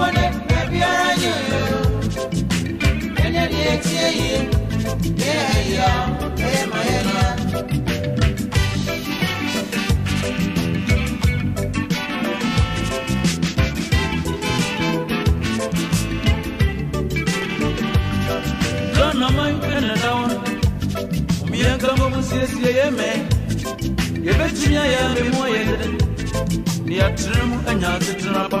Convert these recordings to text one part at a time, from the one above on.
wone na biara nye Ene ni etie yi Ne ya ne ma ya Dona mãe pena down Minha cama você se é me Yebetimi ya me moye Ni atremu anya tetrapa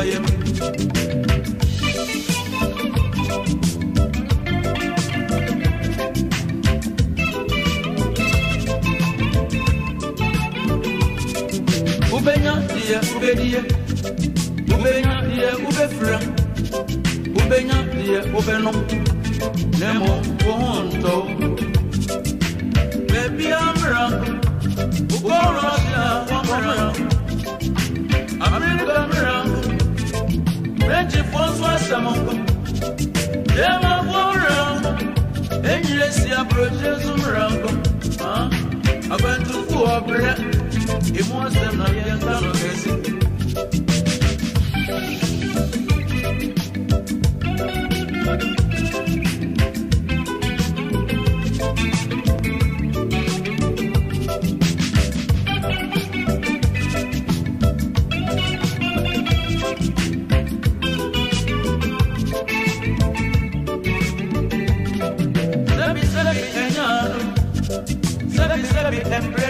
sɛ wo nsa yam wobɛnya deɛ wobɛdie wobɛnya deɛ wobɛfira wobɛnya deɛ wobɛnom na mmom wo ho ntɔ samoko dema bora enyire si abroje zumrango abantu ku obra imu asem na yenda no gesi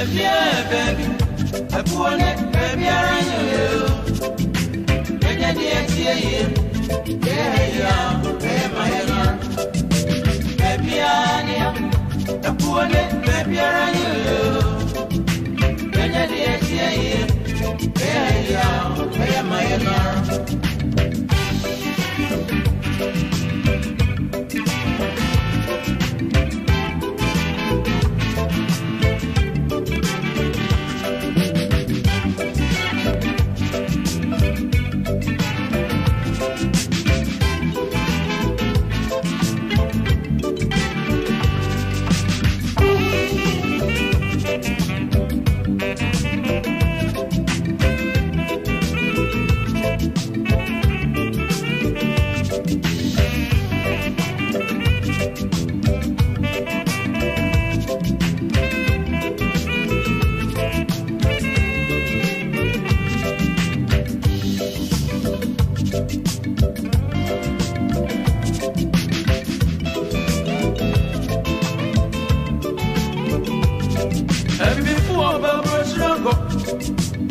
Baby, baby, ɛboɔ ne baabiara nyɛ o ɛnyɛ deɛ tie yie yɛyɛ yie a ɛyɛ ma yɛ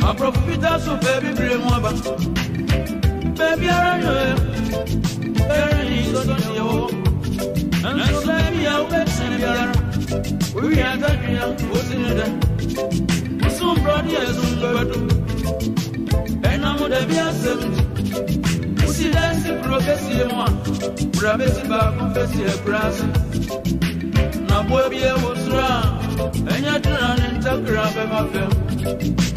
àpọ̀fù Peter sùn bẹ́ẹ̀bí bìrẹ̀ mu ọba. Bẹ́ẹ̀bí ara yọ̀ ẹ́, bẹ́ẹ̀rẹ̀ yìí sọ́dọ̀ ní ẹ̀wọ̀. Ẹ̀nsọ́ bẹ́ẹ̀bí yà wọ́n bẹ́ẹ̀ tẹ̀ bí ara. Orí àtàkì yà ó sì ní dẹ̀. Sùn bùrọ̀dì ẹ̀sùn gbẹ̀dù. Ẹ̀nà mo dẹ̀ bí àṣẹ̀m jù. kɛseɛ mu a bra bɛsi baako fɛsi akura ase na boa bi ɛwɔ soro a ɛnyɛ tena ne ntakra bɛma fam Oya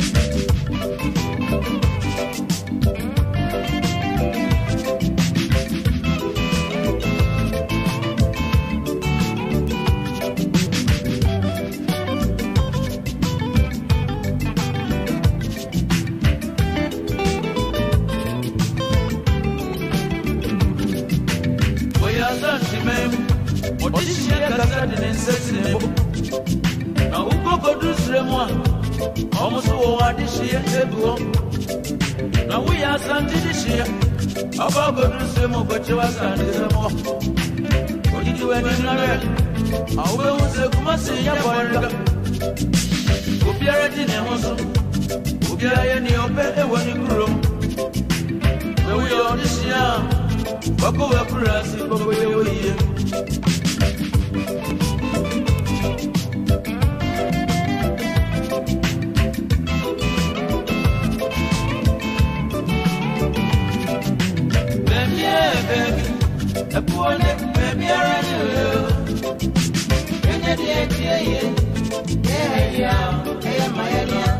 ɛde ne nsa na wokɔkɔdu serɛ mu a ɔmo so wɔwɔ ade hyeɛ hɔ na woyɛ asante de hyeɛ ɔba kɔdu serɛ mu kɔkyɛw asante sɛ mɔ ɔgyigyi w'ani narɛ a wobɛhu sɛ kuma se yɛ bɔreda obiara di ne ho so obiara yɛ nea ɔpɛ ɛwɔ ne kurom na woyɛ ɔde hyeɛ a wɔkɔ w'akura ase kɔkɔyɛ wɔ yie baby. A poor neck, baby, I ran you. And at the end, yeah, yeah, yeah, yeah, my idea.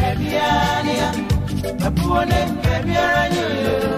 Baby, I ran you. A poor neck, baby, I ran you.